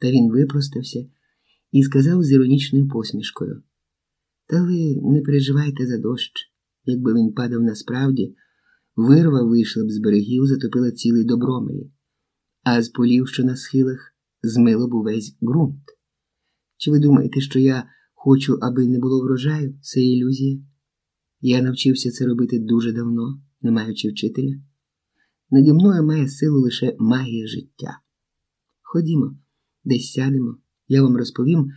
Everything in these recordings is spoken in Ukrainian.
Та він випростався і сказав з іронічною посмішкою: Та ви не переживайте за дощ. Якби він падав насправді, вирва вийшла б з берегів, затопила цілий добромелі, а з полів, що на схилах, змило б увесь ґрунт. Чи ви думаєте, що я хочу, аби не було врожаю? Це ілюзія? Я навчився це робити дуже давно, не маючи вчителя. Наді мною має силу лише магія життя. Ходімо, десь сядемо, я вам розповім,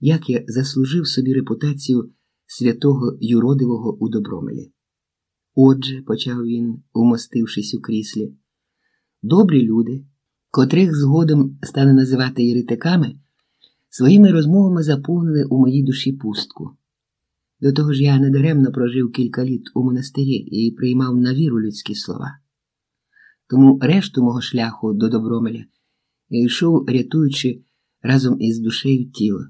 як я заслужив собі репутацію святого юродивого у Добромелі. Отже, почав він, умостившись у кріслі, добрі люди, котрих згодом стали називати єретиками, своїми розмовами заповнили у моїй душі пустку. До того ж я недаремно прожив кілька літ у монастирі і приймав на віру людські слова. Тому решту мого шляху до Добромеля я йшов, рятуючи разом із душею тіло.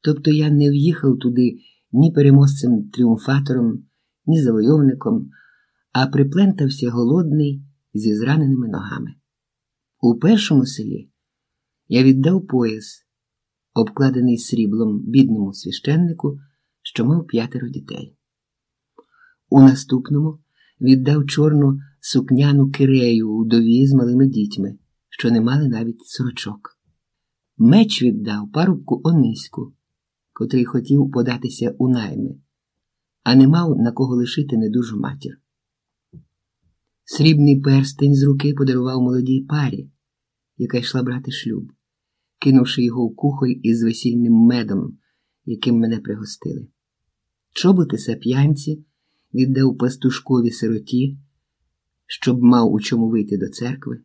Тобто я не в'їхав туди ні переможцем тріумфатором, ні завойовником, а приплентався голодний зі зраненими ногами. У першому селі я віддав пояс, обкладений сріблом бідному священнику, що мав п'ятеро дітей. У наступному віддав чорну сукняну кирею удові з малими дітьми, що не мали навіть сорочок. Меч віддав парубку Ониську, котрий хотів податися у найми, а не мав на кого лишити недужу матір. Срібний перстень з руки подарував молодій парі, яка йшла брати шлюб, кинувши його в кухоль із весільним медом, яким мене пригостили. Чоботи сап'янці віддав пастушкові сироті, щоб мав у чому вийти до церкви.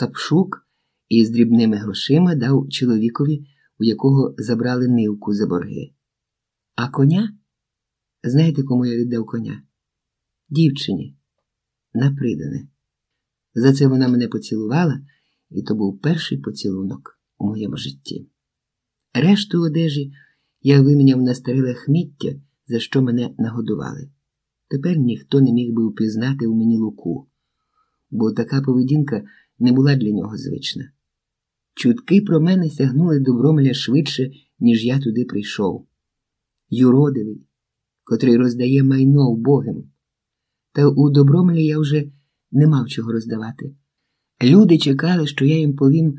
Капшук із дрібними грошима дав чоловікові, у якого забрали нивку за борги. А коня? Знаєте, кому я віддав коня? Дівчині, напридане. За це вона мене поцілувала, і то був перший поцілунок у моєму житті. Решту одежі я виміняв на старе лахміття, за що мене нагодували. Тепер ніхто не міг би впізнати у мені луку, бо така поведінка не була для нього звична. Чутки про мене сягнули добромеля швидше, ніж я туди прийшов. Юродивий, котрий роздає майно вбогим. Та у добромелі я вже не мав чого роздавати. Люди чекали, що я їм повім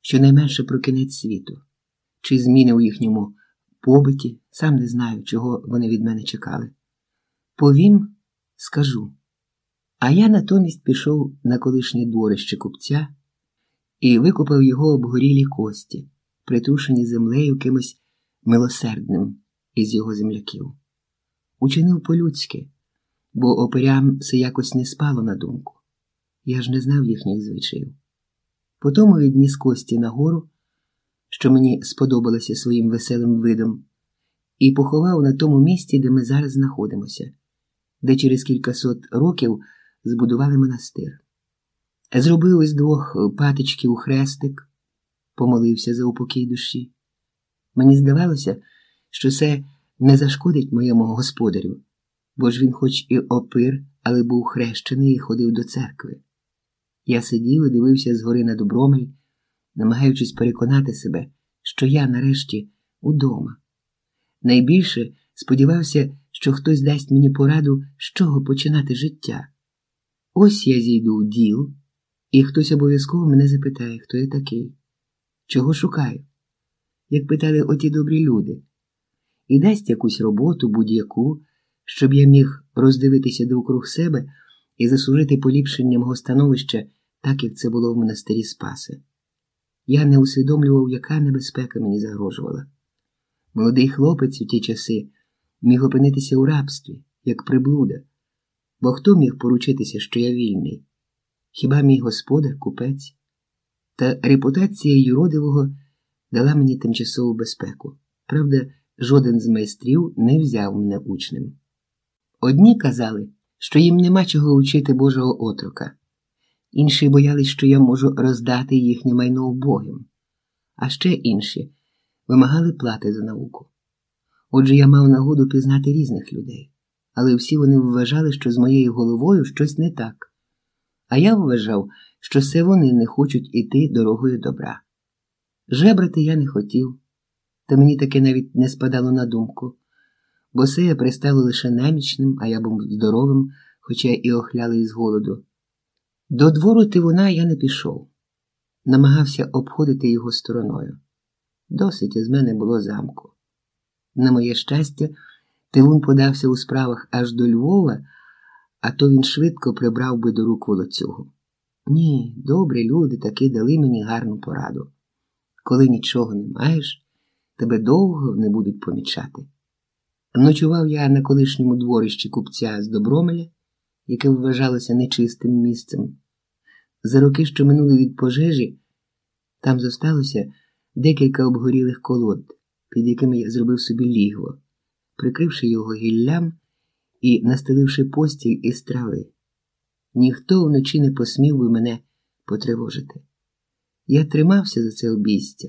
щонайменше про кінець світу, чи зміни у їхньому побиті, сам не знаю, чого вони від мене чекали. Повім, скажу. А я натомість пішов на колишнє дворище купця і викопав його обгорілі кості, притрушені землею кимось милосердним із його земляків. Учинив по-людськи, бо оперям це якось не спало на думку. Я ж не знав їхніх звичаїв. Потому відніс кості нагору, що мені сподобалося своїм веселим видом, і поховав на тому місці, де ми зараз знаходимося, де через кількасот років збудували монастир. Зробив із двох патичків хрестик, помолився за упокій душі. Мені здавалося, що це не зашкодить моєму господарю, бо ж він, хоч і опир, але був хрещений і ходив до церкви. Я сидів і дивився згори на добромель, намагаючись переконати себе, що я нарешті удома. Найбільше сподівався, що хтось дасть мені пораду, з чого починати життя. Ось я зійду в діл, і хтось обов'язково мене запитає, хто я такий, чого шукаю, як питали оті добрі люди, і дасть якусь роботу, будь-яку, щоб я міг роздивитися довкруг себе і заслужити поліпшення мого становища, так як це було в монастирі Спаси. Я не усвідомлював, яка небезпека мені загрожувала. Молодий хлопець у ті часи міг опинитися у рабстві, як приблуда, бо хто міг поручитися, що я вільний? Хіба мій господар, купець? Та репутація юродивого дала мені тимчасову безпеку. Правда, жоден з майстрів не взяв мене учнем. Одні казали, що їм нема чого учити Божого отрока, інші боялись, що я можу роздати їхнє майно убогим, а ще інші вимагали плати за науку. Отже, я мав нагоду пізнати різних людей, але всі вони вважали, що з моєю головою щось не так, а я вважав, що це вони не хочуть іти дорогою добра. Жебрати я не хотів, та мені таке навіть не спадало на думку, бо сея пристало лише немічним, а я був здоровим, хоча і охлялий з голоду. До двору тивуна я не пішов, намагався обходити його стороною. Досить із мене було замку. На моє щастя, Тивун подався у справах аж до Львова, а то він швидко прибрав би до рук волоцюгу. Ні, добрі люди таки дали мені гарну пораду. Коли нічого не маєш, тебе довго не будуть помічати. Ночував я на колишньому дворищі купця з Добромеля, яке вважалося нечистим місцем. За роки, що минули від пожежі, там зосталося декілька обгорілих колод, під якими я зробив собі лігво, прикривши його гіллям і настеливши постіль із трави. Ніхто вночі не посмів би мене потривожити. Я тримався за це обійстя.